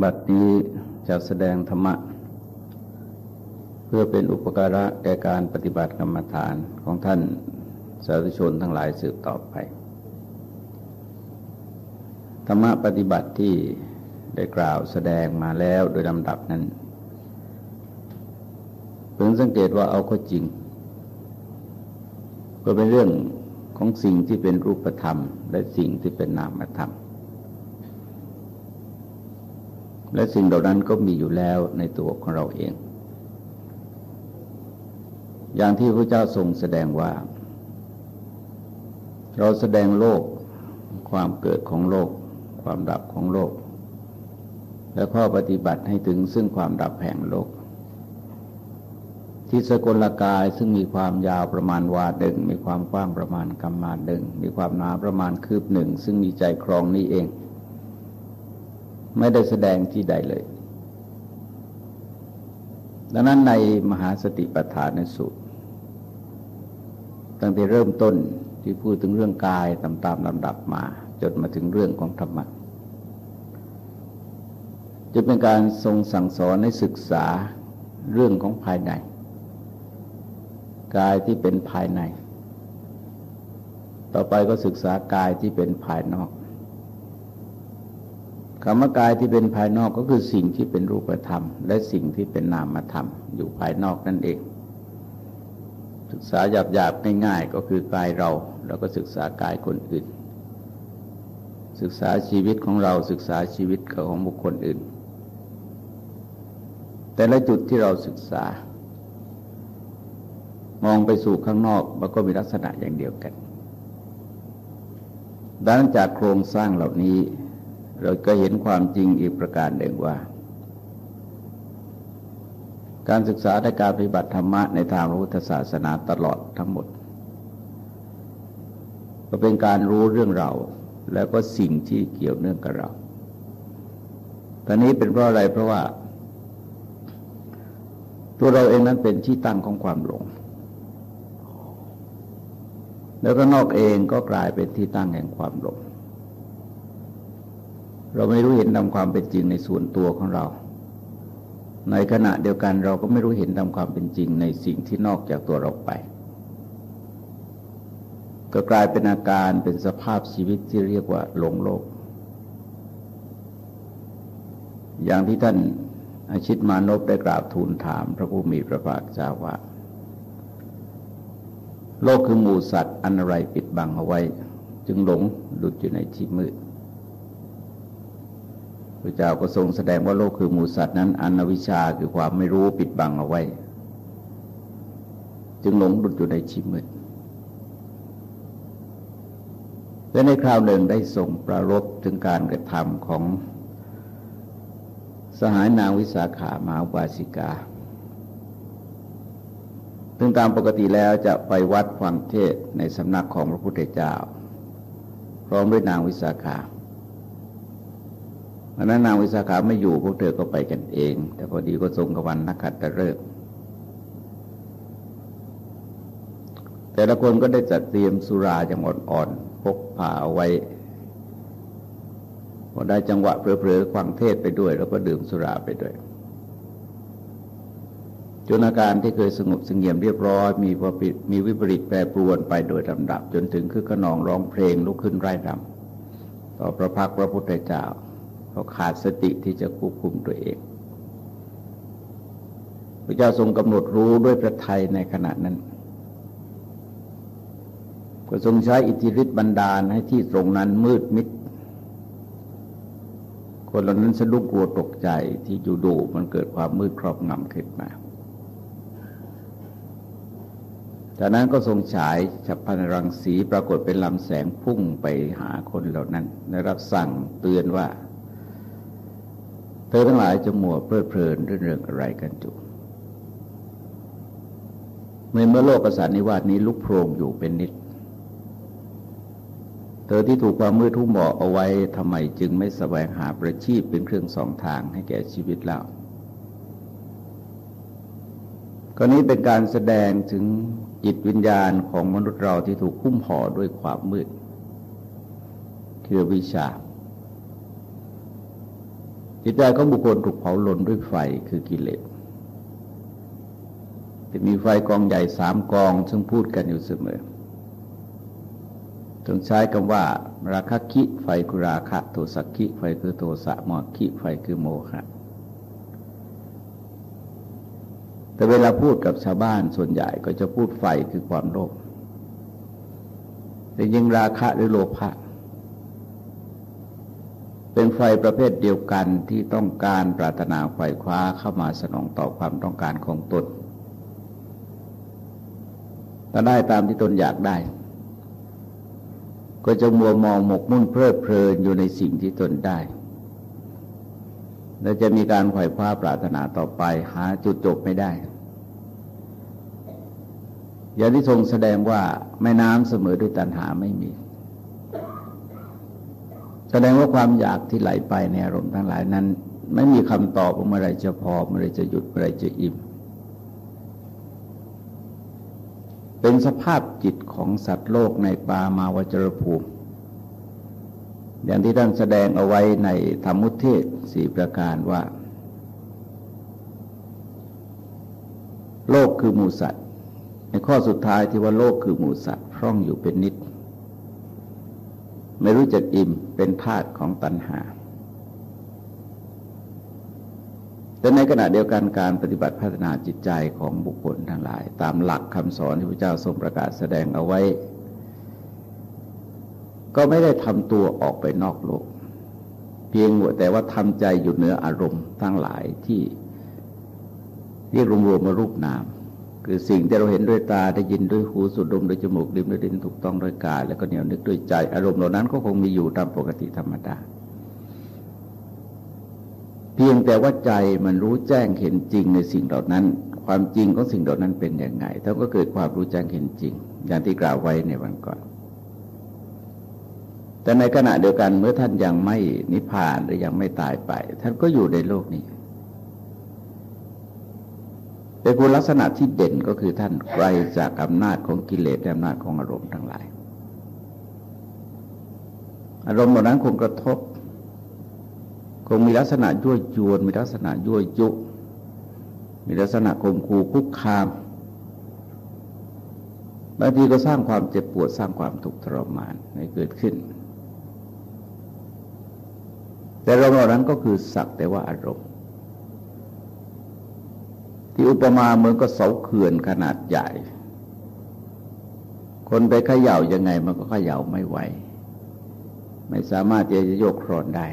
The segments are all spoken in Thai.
บัดนี้จะแสดงธรรมะ เพื่อเป็นอุปการะแก่การปฏิบัติกรรมฐานของท่านสาธุชนทั้งหลายสืบต่อไป ธรรมะปฏิบัติที่ได้กล่าวแสดงมาแล้วโดยลำดับนั้นเพิ่งสังเกตว่าเอาก็จริง ก็เป็นเรื่องของสิ่งที่เป็นรูปธรรม และสิ่งที่เป็นนามธรรม และสิ่งเหล่านั้นก็มีอยู่แล้วในตัวของเราเอง อย่างที่พระเจ้าทรงแสดงว่า เราแสดงโลก ความเกิดของโลก ความดับของโลก และข้อปฏิบัติให้ถึงซึ่งความดับแห่งโลก ที่สกลกายซึ่งมีความยาวประมาณวาดึงมีความกว้างประมาณกำมาดึงมีความหนาประมาณคืบหนึ่ง ซึ่งมีใจครองนี้เอง ไม่ได้แสดงที่ใดเลย ดังนั้นในมหาสติปัฏฐานสูตร ตั้งแต่เริ่มต้นที่พูดถึงเรื่องกายตามตามลำดับมา จนมาถึงเรื่องของธรรมะจะเป็นการทรงสั่งสอนให้ศึกษาเรื่องของภายใน กายที่เป็นภายใน ต่อไปก็ศึกษากายที่เป็นภายนอก คำว่ากายที่เป็นภายนอกก็คือสิ่งที่เป็นรูปธรรม และสิ่งที่เป็นนามธรรม อยู่ภายนอกนั่นเอง ศึกษาหยาบๆง่ายๆก็คือกายเรา แล้วก็ศึกษากายคนอื่น ศึกษาชีวิตของเราศึกษาชีวิตของบุคคลอื่น แต่ละจุดที่เราศึกษา มองไปสู่ข้างนอกมันก็มีลักษณะอย่างเดียวกันดังจากโครงสร้างเหล่านี้ เราก็เห็นความจริงอีกประการหนึ่งว่า การศึกษาในการปฏิบัติธรรมะในทางพุทธศาสนาตลอดทั้งหมด ก็เป็นการรู้เรื่องเรา แล้วก็สิ่งที่เกี่ยวเนื่องกับเรา ตอนนี้เป็นเพราะอะไรเพราะว่า ตัวเราเองนั้นเป็นที่ตั้งของความหลงแล้วก็นอกเองก็กลายเป็นที่ตั้งแห่งความหลง เราไม่รู้เห็นตามความเป็นจริงในส่วนตัวของเรา ในขณะเดียวกันเราก็ไม่รู้เห็นตามความเป็นจริงในสิ่งที่นอกจากตัวเราไป ก็กลายเป็นอาการเป็นสภาพชีวิตที่เรียกว่าหลงโลก อย่างที่ท่านอาชิตมานพได้กราบทูลถามพระผู้มีพระภาคเจ้าว่า โลกคือหมูสัตว์อันอะไรปิดบังเอาไว้ จึงหลงดุดอยู่ในที่มืด พระเจ้าก็ทรงแสดงว่าโลกคือหมูสัตว์นั้นอนวิชาคือความไม่รู้ปิดบังเอาไว้ จึงหลงดุดอยู่ในชีมืดและในคราวหนึ่งได้ส่งประรบถึงการกระทำของสหายนางวิสาขามาวาสิกาซึ่งตามปกติแล้วจะไปวัดฟังเทศในสำนักของพระพุทธเจ้า พร้อมด้วยนางวิสาขา วันนั้นนางวิสาขาไม่อยู่พวกเธอก็ไปกันเอง แต่พอดีก็ทรงกวันนักขัดตะเริกแต่ละคนก็ได้จัดเตรียมสุราอย่างอ่อนๆพกพาเอาไว้พอได้จังหวะเผลอๆควางเทศไปด้วย แล้วก็ดื่มสุราไปด้วยจนอาการที่เคยสงบสงเงียมเรียบร้อย มีพอปิมีวิปริตแปรปรวนไปโดยลำดับ จนถึงคือขนองร้องเพลงลุกขึ้นไร้รำต่อพระพักพระพุทธเจ้า เขาขาดสติที่จะควบคุมตัวเองพระเจ้าทรงกำหนดรู้ด้วยพระทัยในขณะนั้น ก็ทรงใช้อิทธิฤทธิบันดาลให้ที่ตรงนั้นมืดมิด คนเหล่านั้นสะดุ้งกลัวตกใจที่อยู่ดูมันเกิดความมืดครอบงำขึ้นมาจากนั้นก็ทรงฉายฉับพันรังสีปรากฏเป็นลำแสงพุ่งไปหาคนเหล่านั้นได้รับสั่งเตือนว่า เธอทั้งหลายจะมัวเพลิดเพลินเรื่องอะไรกันจุเมื่อเมื่อโลกประสานนิวาสนี้ลุกโพรงอยู่เป็นนิด เธอที่ถูกความมืดทุ่มบ่อเอาไว้ทำไมจึงไม่แสวงหาประชีพเป็นเครื่องสองทางให้แก่ชีวิตเราก็นี้เป็นการแสดงถึงจิตวิญญาณของมนุษย์เราที่ถูกคุ้มห่อด้วยความมืด คือวิชา จิตใจของบุคคลถูกเผาหล่นด้วยไฟคือกิเลสจะมีไฟกองใหญ่สามกอง ซึ่งพูดกันอยู่เสมอต้องใช้คำว่า ราคะคิไฟคือราคะโทสักคิไฟคือโทสะโมคิไฟคือโมฆะแต่เวลาพูดกับชาวบ้านส่วนใหญ่ก็จะพูดไฟคือความโลภแต่ยิ่งราคะหรือโลภะ เป็นไฟประเภทเดียวกันที่ต้องการปรารถนาไฟคว้าเข้ามาสนองต่อความต้องการของตนถ้าได้ตามที่ตนอยากได้ ก็จะมัวมองหมกมุ่นเพลิดเพลินอยู่ในสิ่งที่ตนได้ และจะมีการไขว่คว้าปรารถนาต่อไปหาจุดจบไม่ได้ อย่างที่ทรงแสดงว่าแม่น้ำเสมอด้วยตัณหาไม่มี แสดงว่าความอยากที่ไหลไปในอารมณ์ทั้งหลายนั้น ไม่มีคำตอบว่าเมื่อไรจะพอเมื่อไรจะหยุดเมื่อไรจะอิ่ม เป็นสภาพจิตของสัตว์โลกในปามาวจรภูมิ อย่างที่ท่านแสดงเอาไว้ในธรรมุเทศสี่ประการว่า โลกคือหมูสัตว์ในข้อสุดท้ายที่ว่าโลกคือหมูสัตว์พร่องอยู่เป็นนิด ไม่รู้จักอิ่มเป็นธาตุของตัณหา แต่ในขณะเดียวกันการปฏิบัติพัฒนาจิตใจของบุคคลทั้งหลาย ตามหลักคำสอนที่พระเจ้าทรงประกาศแสดงเอาไว้ ก็ไม่ได้ทำตัวออกไปนอกโลก เพียงแต่ว่าทำใจอยู่เหนืออารมณ์ทั้งหลายที่เรียกรวมๆมารูปนาม คือสิ่งที่เราเห็นด้วยตาได้ยินด้วยหูสูดดมด้วยจมูกดื่มด้วยดินถูกต้องด้วยกาย แล้วก็เหนียวนึกด้วยใจ อารมณ์เหล่านั้นก็คงมีอยู่ตามปกติธรรมดา เพียงแต่ว่าใจมันรู้แจ้งเห็นจริงในสิ่งเหล่านั้น ความจริงของสิ่งเหล่านั้นเป็นอย่างไงท่านก็เกิดความรู้แจ้งเห็นจริง อย่างที่กล่าวไว้ในวันก่อน แต่ในขณะเดียวกันเมื่อท่านยังไม่นิพพานหรือยังไม่ตายไป ท่านก็อยู่ในโลกนี้ เป็นคุณลักษณะที่เด่นก็คือท่านไกลจากอำนาจของกิเลสอำนาจของอารมณ์ทั้งหลาย อารมณ์เหล่านั้นคงกระทบ คงมีลักษณะยั่วยวน มีลักษณะยั่วยุ มีลักษณะข่มขู่คุกคามบางทีก็สร้างความเจ็บปวดสร้างความทุกข์ทรมานให้เกิดขึ้น แต่เราเหล่านั้นก็คือสักแต่ว่าอารมณ์ ที่อุปมาเหมือนก็เสาเขื่อนขนาดใหญ่ คนไปเขย่ายังไงมันก็เขย่าไม่ไหว ไม่สามารถจะโยกครอนได้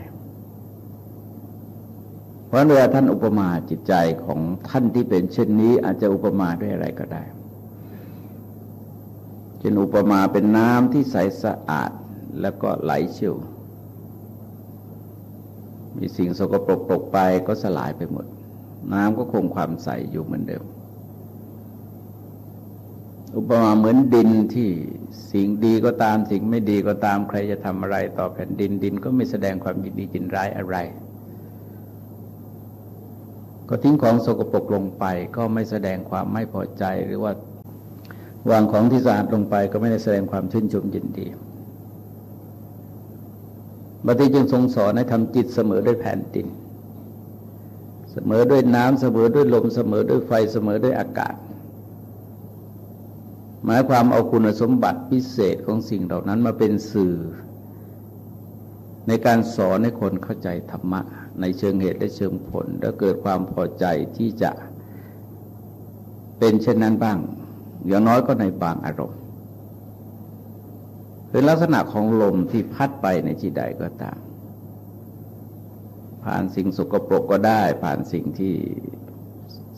เพราะเวลาท่านอุปมาจิตใจของท่านที่เป็นเช่นนี้ อาจจะอุปมาด้วยอะไรก็ได้เช่นอุปมาเป็นน้ำที่ใสสะอาดแล้วก็ไหลเชี่ยวมีสิ่งสกปรกตกไปก็สลายไปหมด น้ำก็คงความใสอยู่เหมือนเดิม อุปมาเหมือนดินที่สิ่งดีก็ตามสิ่งไม่ดีก็ตามใครจะทำอะไรต่อแผ่นดินดินก็ไม่แสดงความยินดีจินร้ายอะไร ก็ทิ้งของสกปรกลงไปก็ไม่แสดงความไม่พอใจหรือว่าวางของที่สะอาดลงไปก็ไม่ได้แสดงความชื่นชมยินดีบัติจึงทรงสอนให้ทำจิตเสมอด้วยแผ่นดิน เสมอด้วยน้ำเสมอด้วยลมเสมอด้วยไฟเสมอด้วยอากาศ หมายความเอาคุณสมบัติพิเศษของสิ่งเหล่านั้นมาเป็นสื่อ ในการสอนให้คนเข้าใจธรรมะ ในเชิงเหตุและเชิงผล แล้วเกิดความพอใจที่จะเป็นเช่นนั้นบ้าง อย่างน้อยก็ในบางอารมณ์เป็นลักษณะของลมที่พัดไปในที่ใดก็ตาม ผ่านสิ่งสกปรกก็ได้ ผ่านสิ่งที่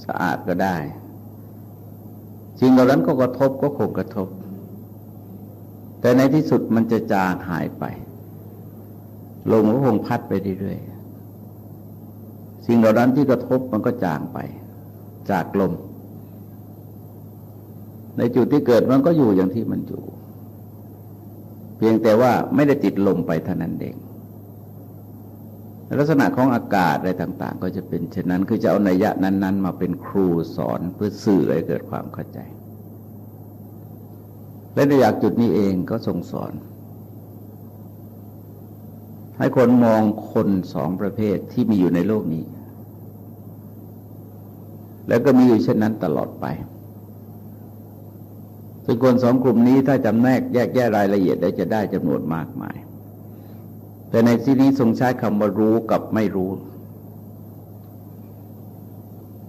สะอาดก็ได้สิ่งเหล่านั้นก็กระทบก็คงกระทบ แต่ในที่สุดมันจะจางหายไป ลมก็คงพัดไปเรื่อยๆสิ่งเหล่านั้นที่กระทบมันก็จางไป จากลม ในจุดที่เกิดมันก็อยู่อย่างที่มันอยู่ เพียงแต่ว่าไม่ได้ติดลมไปเท่านั้นเอง ลักษณะของอากาศอะไรต่าง ๆ ก็จะเป็นเช่นนั้น คือจะเอานัยยะนั้น ๆ มาเป็นครูสอนเพื่อสื่อให้เกิดความเข้าใจ และในอยากจุดนี้เองก็ทรงสอน ให้คนมองคนสองประเภทที่มีอยู่ในโลกนี้ แล้วก็มีอยู่เช่นนั้นตลอดไปซึ่งคนสองกลุ่มนี้ถ้าจำแนกแยกแยะรายละเอียดได้จะได้จำนวนมากมาย แต่ในที่นี้ทรงใช้คำว่ารู้กับไม่รู้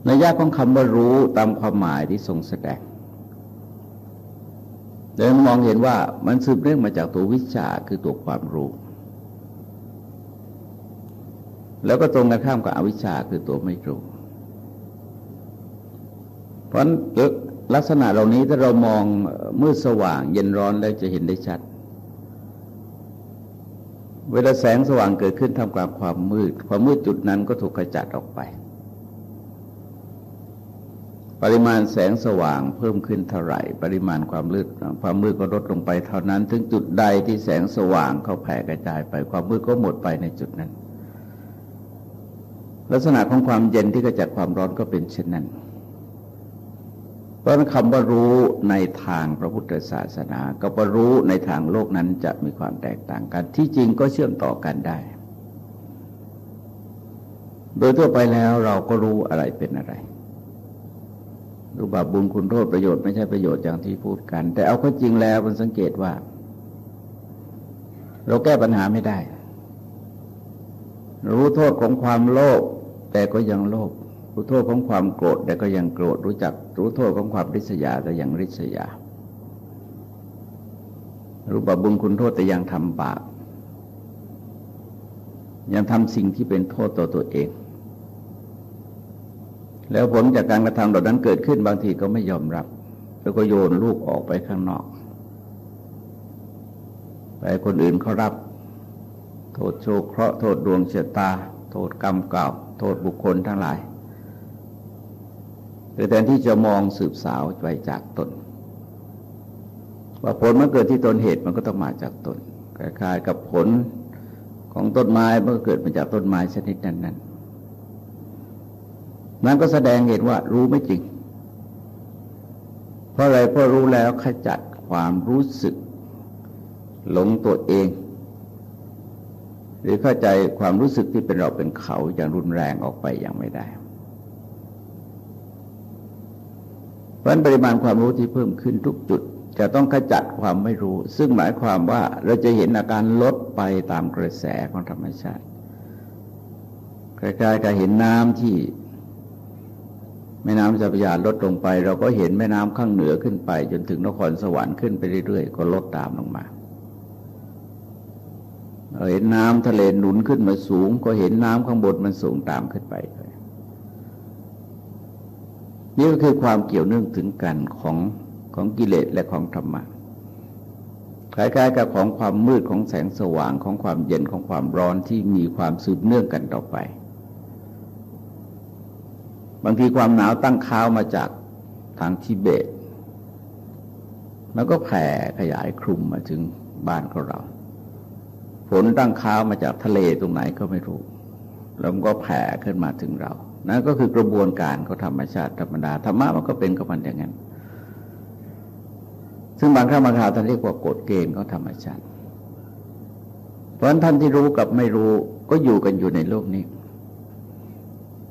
ในยะของคำว่ารู้ตามความหมายที่ทรงแสดงเดินมองเห็นว่ามันสืบเนื่องมาจากตัววิชาคือตัวความรู้ แล้วก็ตรงกันข้ามกับอวิชชาคือตัวไม่รู้ เพราะลักษณะเหล่านี้ถ้าเรามองมืดสว่างเย็นร้อนแล้วจะเห็นได้ชัด เวลาแสงสว่างเกิดขึ้นทำกลางความมืด ความมืดจุดนั้นก็ถูกกระจัดออกไป ปริมาณแสงสว่างเพิ่มขึ้นเท่าไหร่ ปริมาณความมืดความมืดก็ลดลงไปเท่านั้น ถึงจุดใดที่แสงสว่างเขาแผ่กระจายไป ความมืดก็หมดไปในจุดนั้น ลักษณะของความเย็นที่กระจัดความร้อนก็เป็นเช่นนั้น เพราะคำว่ารู้ในทางพระพุทธศาสนา กับว่ารู้ในทางโลกนั้นจะมีความแตกต่างกัน ที่จริงก็เชื่อมต่อกันได้ โดยทั่วไปแล้วเราก็รู้อะไรเป็นอะไรรูบาปบุญคุณโทษประโยชน์ไม่ใช่ประโยชน์อย่างที่พูดกัน แต่เอาข้อจริงแล้วมันสังเกตว่า เราแก้ปัญหาไม่ได้ รู้โทษของความโลภแต่ก็ยังโลภ รู้โทษของความโกรธแต่ก็ยังโกรธรู้จักรู้โทษของความริษยาแต่ยังริษยา รู้บาปบุญคุณโทษแต่ยังทำบาปยังทำสิ่งที่เป็นโทษต่อตัวเอง แล้วผลจากการกระทำเหล่านั้นเกิดขึ้นบางทีก็ไม่ยอมรับ แล้วก็โยนลูกออกไปข้างนอกไปคนอื่นเขารับ โทษโชคเคราะห์โทษดวงเชะตา โทษกรรมเก่า โทษบุคคลทั้งหลาย แต่แทนที่จะมองสืบสาวไปจากตน ว่าผลมันเกิดที่ตนเหตุมันก็ต้องมาจากตนคล้ายๆกับผลของต้นไม้มันก็เกิดมาจากต้นไม้ชนิดนั้นๆนั่นก็แสดงเห็นว่ารู้ไม่จริง เพราะอะไรเพราะรู้แล้วขจัดความรู้สึก หลงตัวเอง หรือเข้าใจความรู้สึกที่เป็นเราเป็นเขาอย่างรุนแรงออกไปอย่างไม่ได้ เพราะปริมาณความรู้ที่เพิ่มขึ้นทุกจุด จะต้องขจัดความไม่รู้ ซึ่งหมายความว่าเราจะเห็นอาการลดไปตามกระแสของธรรมชาติคล้ายๆกับเห็นน้ำที่ แม่น้ำเจ้าพระยาลดลงไป เราก็เห็นแม่น้ำข้างเหนือขึ้นไป จนถึงนครสวรรค์ขึ้นไปเรื่อยๆ ก็ลดตามลงมาเราเห็นน้ำทะเลหนุนขึ้นมาสูง ก็เห็นน้ำข้างบนมันสูงตามขึ้นไป นี่ก็คือความเกี่ยวเนื่องถึงกันของของกิเลสและของธรรมะคล้ายๆกับของความมืดของแสงสว่างของความเย็นของความร้อนที่มีความสืบเนื่องกันต่อไป บางทีความหนาวตั้งค้าวมาจากทางทิเบต แล้วก็แผ่ขยายคลุมมาถึงบ้านของเรา ฝนตั้งค้าวมาจากทะเลตรงไหนก็ไม่รู้ แล้วมันก็แผ่ขึ้นมาถึงเรา นั่นก็คือกระบวนการของธรรมชาติธรรมดาธรรมะมันก็เป็นกับมันอย่างนั้น ซึ่งบางครั้งบางคราวท่านเรียกว่ากฎเกณฑ์ของธรรมชาติ เพราะฉะนั้นท่านที่รู้กับไม่รู้ก็อยู่กันอยู่ในโลกนี้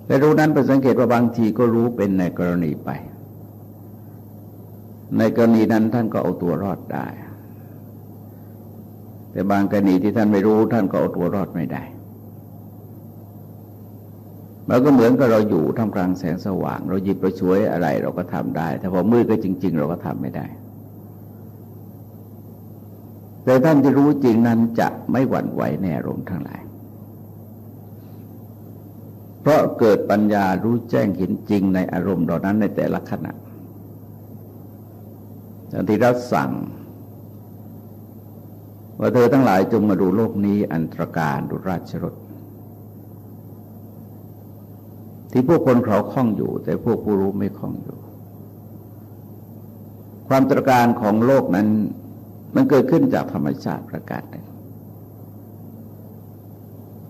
แต่รู้นั้นเป็นสังเกตว่าบางทีก็รู้เป็นในกรณีไป ในกรณีนั้นท่านก็เอาตัวรอดได้ แต่บางกรณีที่ท่านไม่รู้ท่านก็เอาตัวรอดไม่ได้ มันก็เหมือนกับเราอยู่ท่ามกลางแสงสว่าง เราหยิบไปช่วยอะไรเราก็ทำได้ แต่พอมืดก็จริง ๆ เราก็ทำไม่ได้ แต่ท่านที่รู้จริงนั้นจะไม่หวั่นไหวในอารมณ์ทั้งหลาย เพราะเกิดปัญญารู้แจ้งเห็นจริงในอารมณ์เหล่านั้นในแต่ละขณะอย่างที่รัสั่งว่าเธอทั้งหลายจงมาดูโลกนี้อันตรการดูราชรถ ที่พวกคนเขาคล้องอยู่ แต่พวกผู้รู้ไม่คล้องอยู่ ความตรการของโลกนั้น มันเกิดขึ้นจากธรรมชาติประกาศหนึ่ง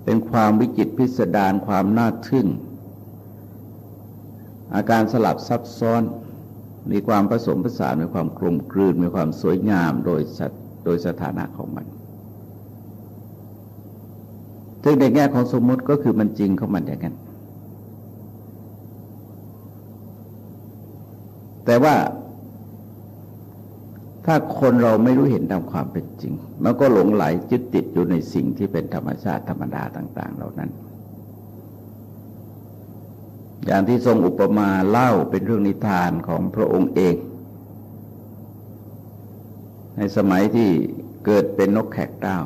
เป็นความวิจิตพิสดารความน่าทึ่ง อาการสลับซับซ้อน มีความผสมผสานมีความกลมกลืนมีความสวยงามโดยโดยสถานะของมันซึ่งในแง่ของสมมติก็คือมันจริงของมันอย่างนั้น แต่ว่า ถ้าคนเราไม่รู้เห็นตามความเป็นจริง มันก็หลงไหลยึดติดอยู่ในสิ่งที่เป็นธรรมชาติธรรมดาต่าง ๆ เหล่านั้น อย่างที่ทรงอุปมาเล่าเป็นเรื่องนิทานของพระองค์เอง ในสมัยที่เกิดเป็นนกแขกดาว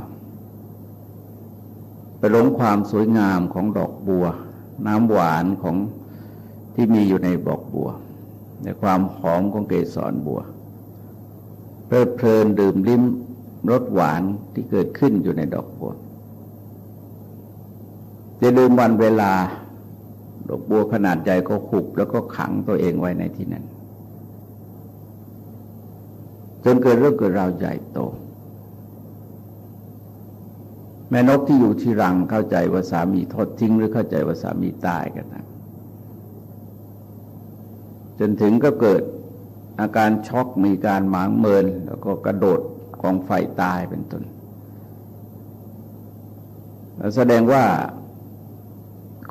ไปหลงความสวยงามของดอกบัว น้ำหวานของที่มีอยู่ในดอกบัว ในความหอมของเกสรบัวเพลิดเพลินดื่มลิ้มรสหวานที่เกิดขึ้นอยู่ในดอกบัว จะลืมวันเวลา ดอกบัวขนาดใหญ่ก็ขุบแล้วก็ขังตัวเองไว้ในที่นั้น จนเกิดเรื่องเกิดราวใหญ่โต แม่นกที่อยู่ที่รังเข้าใจว่าสามีทอดทิ้งหรือเข้าใจว่าสามีตายกันนะ จนถึงก็เกิดอาการช็อกมีการหมางเมิน แล้วก็กระโดดของไฟตายเป็นต้นแสดงว่า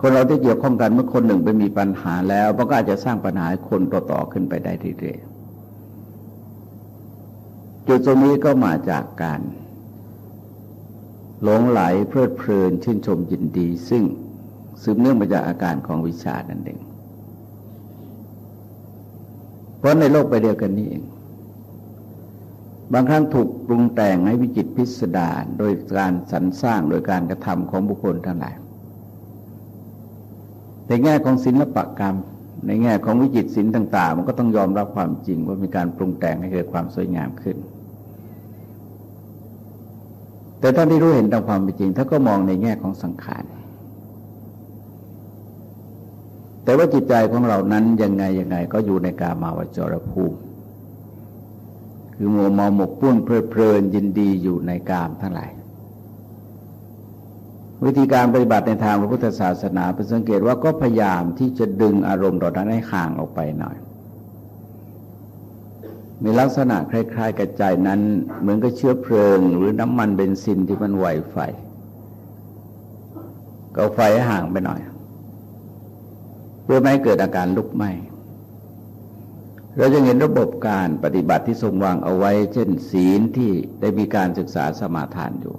คนเราที่เกี่ยวข้องกันเมื่อคนหนึ่งไปมีปัญหาแล้วมันก็อาจจะสร้างปัญหาคนต่อๆขึ้นไปได้เรื่อยๆจุดตรงนี้ก็มาจากการหลงไหลเพลิดเพลินชื่นชมยินดี ซึ่งสืบเนื่องมาจากอาการของวิชานั่นเองเพ ราะในโลกไปเดียวกันนี้เอง บางครั้งถูกปรุงแต่งให้วิจิตพิสดารโดยการสรรสร้างโดยการกระทำของบุคคลทั้งหลาย ในแง่ของศิลปกรรม ในแง่ของวิจิตศิลป์ต่าง ๆ มันก็ต้องยอมรับความจริงว่ามีการปรุงแต่งให้เกิดความสวยงามขึ้น แต่ท่านที่รู้เห็นตามความเป็นจริงท่านก็มองในแง่ของสังขาร แต่ว่าจิตใจของเรานั้นยังไงยังไงก็อยู่ในกามาวจรภูมิ คือมัวเมาหมกปุ้นเพลิดเพลินยินดีอยู่ในกามทั้งหลายวิธีการปฏิบัติในทางพระพุทธศาสนาเป็นสังเกตว่าก็พยายามที่จะดึงอารมณ์เหล่านั้นให้ห่างออกไปหน่อย มีลักษณะคล้ายๆกับใจนั้น เหมือนกับเชื้อเพลิง หรือน้ำมันเบนซินที่มันไหวไฟ ก็ไฟให้ห่างไปหน่อย เพื่อไม่ให้เกิดอาการลุกไหม้เราจะเห็นระบบการปฏิบัติที่ทรงวางเอาไว้ เช่น ศีลที่ได้มีการศึกษาสมาทานอยู่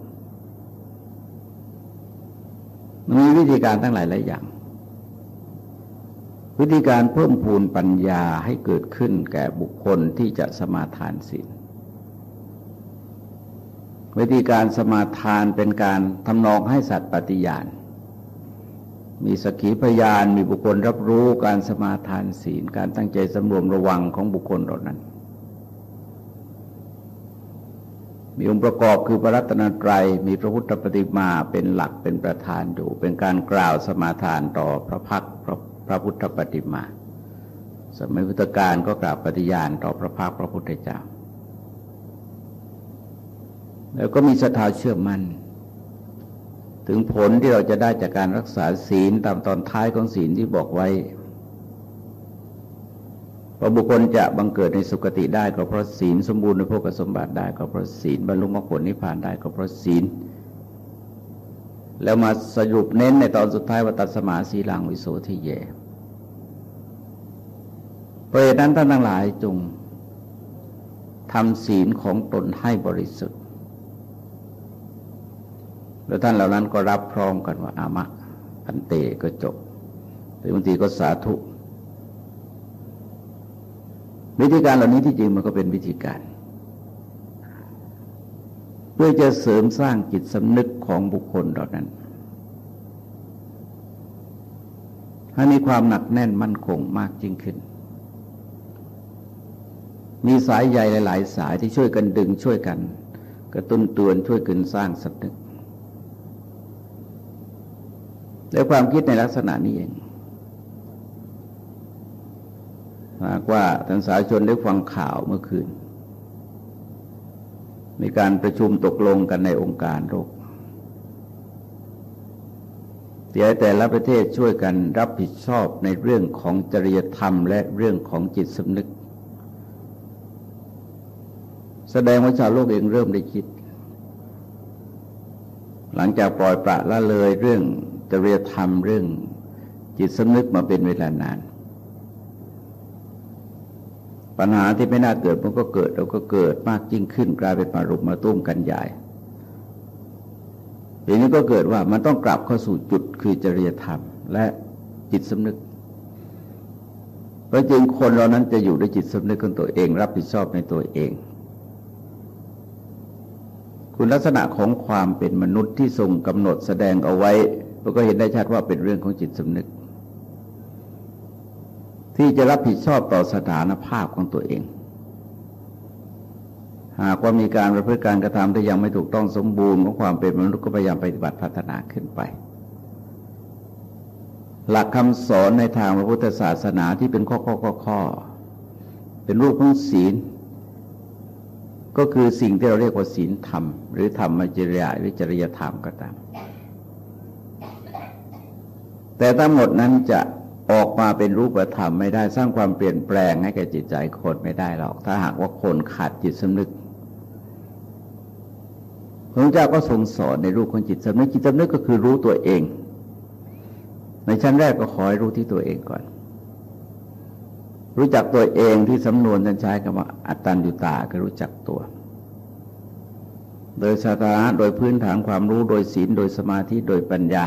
มีวิธีการทั้งหลายหลายอย่าง วิธีการเพิ่มพูนปัญญาให้เกิดขึ้นแก่บุคคลที่จะสมาทานศีลวิธีการสมาทานเป็นการทำนองให้สัตว์ปฏิญาณ มีสกีพยานมีบุคคลรับรู้การสมาทานศีล การตั้งใจสำรวมระวังของบุคคลเหล่านั้น มีองค์ประกอบคือพระรัตนตรัยมีพระพุทธปฏิมาเป็นหลักเป็นประธานอยู่ เป็นการกล่าวสมาทานต่อพระพักพระพระพุทธปฏิมา สมัยพุทธกาลก็กล่าวปฏิญาณต่อพระพักพระพุทธเจ้า แล้วก็มีศรัทธาเชื่อมัน่น ถึงผลที่เราจะได้จากการรักษาศีลตามตอนท้ายของศีลที่บอกไว้ว่าบุคคลจะบังเกิดในสุคติได้ก็เพราะศีลสมบูรณ์ในพวกสมบัติได้ก็เพราะศีลบรรลุมรรคผลนิพพานได้ก็เพราะศีล แล้วมาสรุปเน้นในตอนสุดท้ายว่าตัดสมาสีลังวิโสที่เยเพราะเหตุนั้นท่านทั้งหลายจงทำศีลของตนให้บริสุทธิ์ แล้วท่านเหล่านั้นก็รับพร้อมกันว่า อามะพันเตก็จบหรือบางทีก็สาธุ วิธีการเหล่านี้ที่จริงมันก็เป็นวิธีการ เพื่อจะเสริมสร้างจิตสำนึกของบุคคลเหล่านั้นให้มีความหนักแน่นมั่นคงมากยิ่งขึ้น มีสายใยหลาย ๆ สายที่ช่วยกันดึงช่วยกัน กระตุ้นเตือนช่วยกันสร้างสำ นึกและความคิดในลักษณะนี้เองหากว่าท่านสาชนได้ฟังข่าวเมื่อคืน มีการประชุมตกลงกันในองค์การโลกที่ให้แต่ละประเทศช่วยกันรับผิดชอบในเรื่องของจริยธรรมและเรื่องของจิตสำนึก แสดงว่าชาวโลกเองเริ่มได้คิด หลังจากปล่อยปละละเลยเรื่อง จริยธรรมเรื่องจิตสำนึกมาเป็นเวลานาน ปัญหาที่ไม่น่าเกิดมันก็เกิดแล้วก็เกิดมากยิ่งขึ้นกลายเป็นมารุมมาตุ้มกันใหญ่ทีนี้ก็เกิดว่ามันต้องกลับเข้าสู่จุดคือจริยธรรม และจิตสำนึกเพราะจริงคนเรานั้นจะอยู่ด้วยจิตสำนึกของตัวเอง รับผิดชอบในตัวเอง คุณลักษณะของความเป็นมนุษย์ที่ทรงกำหนดแสดงเอาไว้ เราก็เห็นได้ชัดว่าเป็นเรื่องของจิตสำนึก ที่จะรับผิดชอบต่อสถานภาพของตัวเอง หากว่ามีการประพฤติการกระทำที่ยังไม่ถูกต้องสมบูรณ์ของความเป็นมนุษย์ก็พยายามปฏิบัติพัฒนาขึ้นไป หลักคำสอนในทางพระพุทธศาสนาที่เป็นข้อข้อข้อข้อเป็นรูปของศีลก็คือสิ่งที่เราเรียกว่าศีลธรรม หรือธรรมจริยาหรือจริยธรรมก็ตาม แต่ทั้งหมดนั้นจะออกมาเป็นรูปธรรมไม่ได้สร้างความเปลี่ยนแปลงให้แก่จิตใจคนไม่ได้หรอก ถ้าหากว่าคนขาดจิตสำนึกพระเจ้าก็ทรงสอนในรูปของจิตสำนึกจิตสำนึกก็คือรู้ตัวเอง ในชั้นแรกก็ขอให้รู้ที่ตัวเองก่อน รู้จักตัวเองที่สำนวนท่านใช้คำว่า อัตตัญญุตาก็รู้จักตัว โดยสาระโดยพื้นฐานความรู้โดยศีลโดยสมาธิโดยปัญญา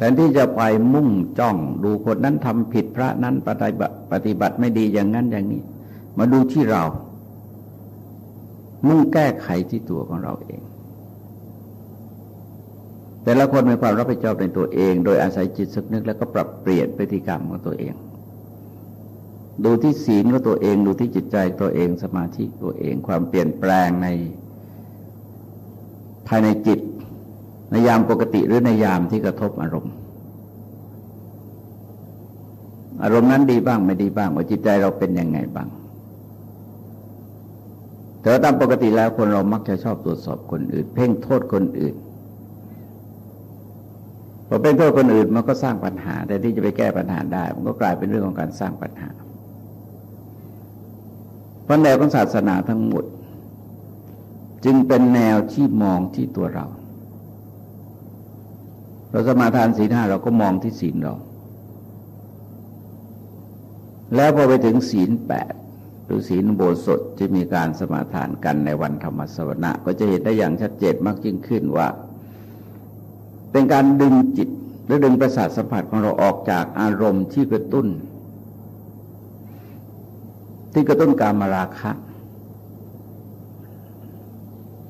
แทนที่จะไปมุ่งจ้อง ดูคนนั้นทำผิดพระนั้นปฏิบัติปฏิบัติไม่ดีอย่างนั้นอย่างนี้ มาดูที่เรา มุ่งแก้ไขที่ตัวของเราเอง แต่ละคนมีความรับผิดชอบในตัวเอง โดยอาศัยจิตสำนึกแล้วก็ปรับเปลี่ยนพฤติกรรมของตัวเอง ดูที่ศีลของตัวเอง ดูที่จิตใจตัวเองสมาธิตัวเอง ความเปลี่ยนแปลงในภายในจิต ในยามปกติหรือในยามที่กระทบอารมณ์ อารมณ์นั้นดีบ้างไม่ดีบ้างว่าจิตใจเราเป็นยังไงบ้าง แต่ตามปกติแล้วคนเรามักจะชอบตรวจสอบคนอื่น เพ่งโทษคนอื่นพอเป็นโทษคนอื่นมันก็สร้างปัญหา แต่ที่จะไปแก้ปัญหาได้ มันก็กลายเป็นเรื่องของการสร้างปัญหาเพราะแนวของศาสนาทั้งหมด จึงเป็นแนวที่มองที่ตัวเรา เราสมาทานศีลห้าเราก็มองที่ศีลเรา แล้วพอไปถึงศีลแปดหรือศีลโบสถที่มีการสมาทานกันในวันธรรมสวนะก็จะเห็นได้อย่างชัดเจนมากยิ่งขึ้นว่า เป็นการดึงจิตหรือดึงประสาทสัมผัสของเราออกจากอารมณ์ที่กระตุ้น ที่กระตุ้นการมาราคะ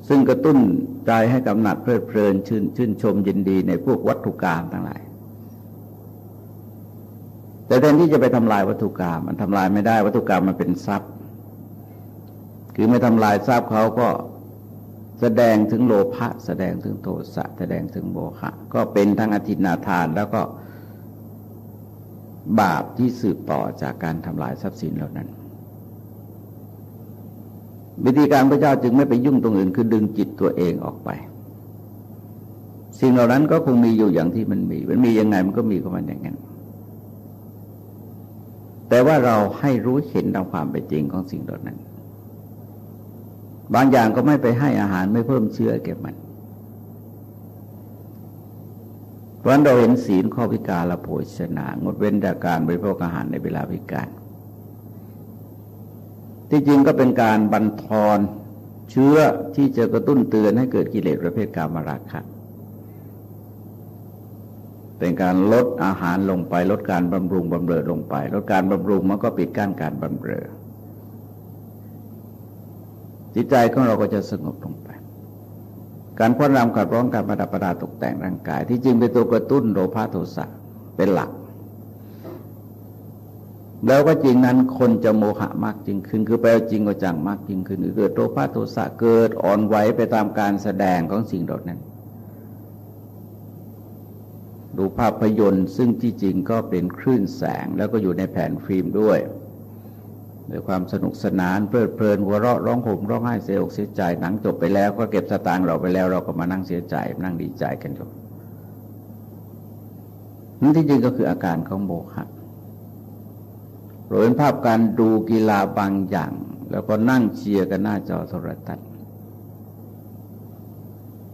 ซึ่งกระตุ้นใจให้กำหนัดเพลิดเพลินชื่นชื่นชมยินดีในพวกวัตถุกรรมทั้งหลาย แต่แทนที่จะไปทำลายวัตถุกรรมมันทำลายไม่ได้วัตถุกรรมมันเป็นทรัพย์ คือไม่ทำลายทรัพย์เขาก็แสดงถึงโลภะแสดงถึงโทสะแสดงถึงโมหะก็เป็นทั้งอธินาทานแล้วก็บาปที่สืบต่อจากการทำลายทรัพย์สินเหล่านั้น วิธีการพระเจ้าจึงไม่ไปยุ่งตรงอื่น คือดึงจิตตัวเองออกไป สิ่งเหล่านั้นก็คงมีอยู่อย่างที่มันมี มันมียังไงมันก็มีของมันอย่างนั้น แต่ว่าเราให้รู้เห็นตามความเป็นจริงของสิ่งเหล่านั้น บางอย่างก็ไม่ไปให้อาหารไม่เพิ่มเชื้อเก็บมันเพราะเราเห็นศีลข้อพิการละโภชนางดเว้นจากการบริโภคอาหารในเวลาพิการ ที่จริงก็เป็นการบันทอนเชื้อที่จะกระตุ้นเตือนให้เกิดกิเลสประเภทกามราคะเป็นการลดอาหารลงไปลดการบำรุงบำเรอลงไป ลดการบำรุงมันก็ปิดกั้นการบำเรอจิตใจของเราก็จะสงบลงไป การพ้นรำขัดร้องการประดับประดาตกแต่งร่างกาย ที่จริงเป็นตัวกระตุ้นโลภะโทสะเป็นหลัก แล้วก็จริงนั้นคนจะโมหะมากจริงขึ้น คือแปลจริงก็จังมากจริงขึ้นเกิดโลภะโทสะเกิดอ่อนไหวไปตามการแสดงของสิ่งเหล่านั้น ดูภาพยนตร์ซึ่งที่จริงก็เป็นคลื่นแสงแล้วก็อยู่ในแผ่นฟิล์มด้วยด้วยความสนุกสนานเพลิดเพลินหัวเราะร้องห่มร้องไห้เสียอกเสียใจหนังจบไปแล้ว ก็เก็บสตางค์เราไปแล้ว เราก็มานั่งเสียใจนั่งดีใจกันอยู่นั่นที่จริงก็คืออาการของโมฆะ เราเห็นภาพการดูกีฬาบางอย่าง แล้วก็นั่งเชียร์กันหน้าจอโทรทัศน์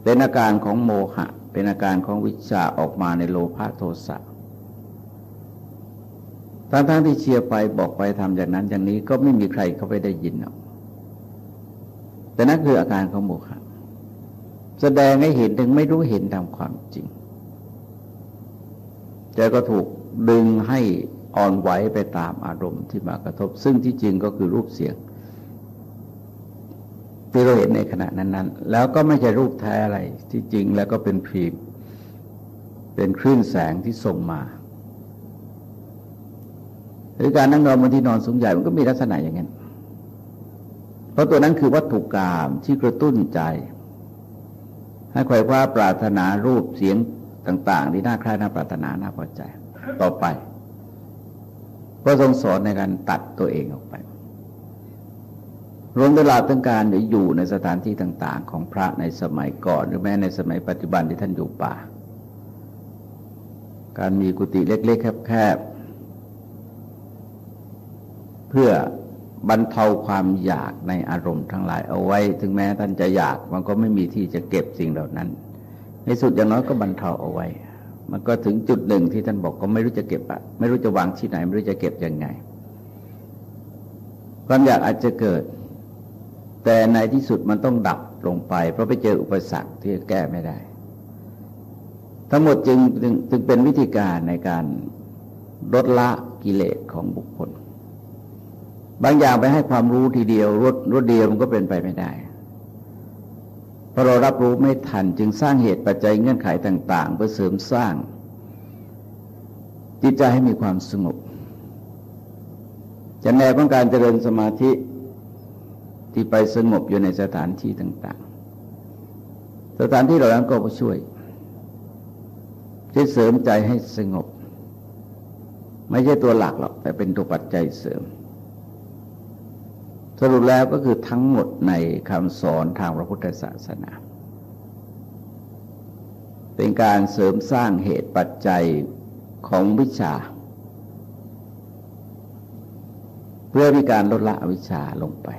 เป็นอาการของโมหะ เป็นอาการของวิชาออกมาในโลภะโทสะทั้งทั้งที่เชียร์ไปบอกไปทำอย่างนั้นอย่างนี้ก็ไม่มีใครเขาไปได้ยินหรอกแต่นั่นคืออาการของโมหะแสดงให้เห็นถึงไม่รู้เห็นตามความจริงแต่ก็ถูกดึงให้ อ่อนไหวไปตามอารมณ์ที่มากระทบ ซึ่งที่จริงก็คือรูปเสียง ที่เราเห็นในขณะนั้น ๆ แล้วก็ไม่ใช่รูปแท้อะไรที่จริงแล้วก็เป็นพรีมเป็นคลื่นแสงที่ส่งมาหรือการนั่งนอนบนที่นอนสูงใหญ่มันก็มีลักษณะอย่างนั้นเพราะตัวนั้นคือวัตถุกรรมที่กระตุ้นใจ ให้ใครว่าปรารถนารูปเสียงต่าง ๆ ที่น่าใคร่น่าปรารถนาน่าพอใจ ต่อไป ก็ทรงสอนในการตัดตัวเองออกไป รวมเวลาตั้งการอยู่ในสถานที่ต่าง ๆ ของพระในสมัยก่อน หรือแม้ในสมัยปัจจุบันที่ท่านอยู่ป่า การมีกุฏิเล็ก ๆ แคบๆเพื่อบรรเทาความอยากในอารมณ์ทั้งหลายเอาไว้ ถึงแม้ท่านจะอยากมันก็ไม่มีที่จะเก็บสิ่งเหล่านั้น ในสุดอย่างน้อยก็บรรเทาเอาไว้ มันก็ถึงจุดหนึ่งที่ท่านบอกก็ไม่รู้จะเก็บอะไม่รู้จะวางที่ไหน ไม่รู้จะเก็บยังไง ความอยากอาจจะเกิด แต่ในที่สุดมันต้องดับลงไป เพราะไปเจออุปสรรคที่แก้ไม่ได้ ทั้งหมดจึงจึงเป็นวิธีการในการลดละกิเลสของบุคคล บางอย่างไปให้ความรู้ทีเดียวรถรถเดียวมันก็เป็นไปไม่ได้ ราะเรารับรู้ไม่ทันจึงสร้างเหตุปัจจัยเงื่อนไขต่าง ๆ เพื่อเสริมสร้าง จิตใจให้มีความสงบจะแนวของการเจริญสมาธิที่ไปสงบอยู่ในสถานที่ต่าง ๆ สถานที่เหล่านั้นก็ช่วยช่วยเสริมใจให้สงบ ไม่ใช่ตัวหลักหรอกแต่เป็นตัวปัจจัยเสริม สรุปแล้วก็คือทั้งหมดในคำสอนทางพระพุทธศาสนา เป็นการเสริมสร้างเหตุปัจจัยของวิชา เพื่อมีการลดละวิชาลงไป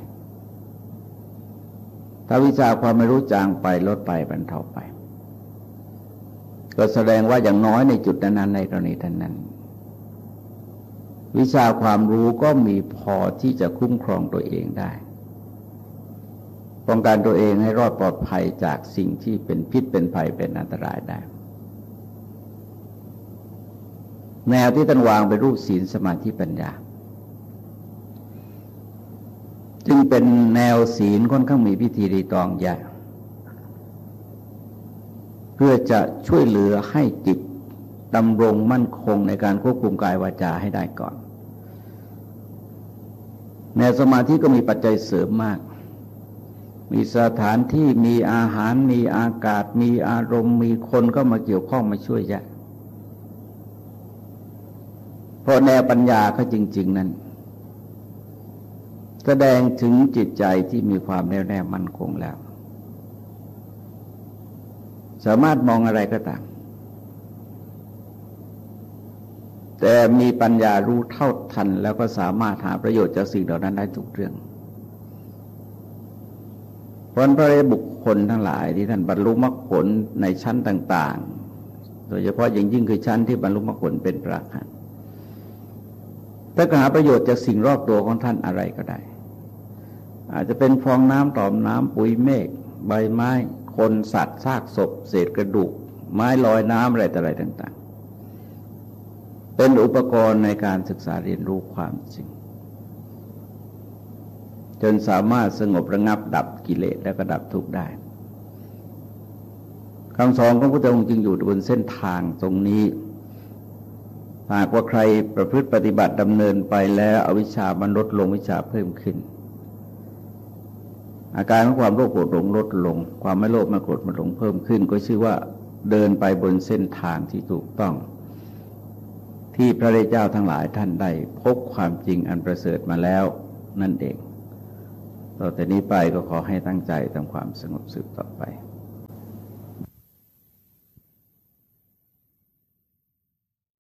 ถ้าวิชาความไม่รู้จางไปลดไปบรรเทาไป ก็แสดงว่าอย่างน้อยในจุดนั้นในกรณีนั้น วิชาความรู้ก็มีพอที่จะคุ้มครองตัวเองได้ ป้องกันตัวเองให้รอดปลอดภัยจากสิ่งที่เป็นพิษเป็นภัยเป็นอันตรายได้ แนวที่ท่านวางเป็นรูปศีลสมาธิปัญญา จึงเป็นแนวศีลค่อนข้างมีพิธีรีตองใหญ่เพื่อจะช่วยเหลือให้จิต ดำรงมั่นคงในการควบคุมกายวาจาให้ได้ก่อน ในสมาธิก็มีปัจจัยเสริมมาก มีสถานที่มีอาหารมีอากาศ มีอารมณ์ มีคนก็มาเกี่ยวข้องมาช่วยยะเพราะแนวปัญญาเขาจริง ๆ นั้น แสดงถึงจิตใจที่มีความแน่วแน่มั่นคงแล้ว สามารถมองอะไรก็ตาม แต่มีปัญญารู้เท่าทัน แล้วก็สามารถหาประโยชน์จากสิ่งเหล่านั้นได้ทุกเรื่องเพราะพระบุคคลทั้งหลายที่ท่านบรรลุมรรคผลในชั้นต่าง ๆ โดยเฉพาะอย่างยิ่งคือชั้นที่บรรลุมรรคผลเป็นพระคันถ้าหาประโยชน์จากสิ่งรอบตัวของท่านอะไรก็ได้ อาจจะเป็นฟองน้ำตอมน้ำปุ๋ยเมฆใบไม้ คนสัตว์ซากศพ เศษกระดูก ไม้ลอยน้ำอะไรต่ออะไรต่าง เป็นอุปกรณ์ในการศึกษาเรียนรู้ความจริง จนสามารถสงบระงับดับกิเลสและก็ดับทุกข์ได้คำสอนของพระพุทธองค์จึงอยู่บนเส้นทางตรงนี้ หากว่าใครประพฤติปฏิบัติดำเนินไปแล้วอวิชชามันลดลงวิชาเพิ่มขึ้น อาการของความโลภโกรธหลงลดลง ความไม่โลภไม่โกรธมันหลงเพิ่มขึ้น ก็ชื่อว่าเดินไปบนเส้นทางที่ถูกต้อง ที่พระเจ้าทั้งหลายท่านได้พบความจริงอันประเสริฐมาแล้วนั่นเอง ต่อแต่นี้ไปก็ขอให้ตั้งใจทำความสงบสืบต่อไป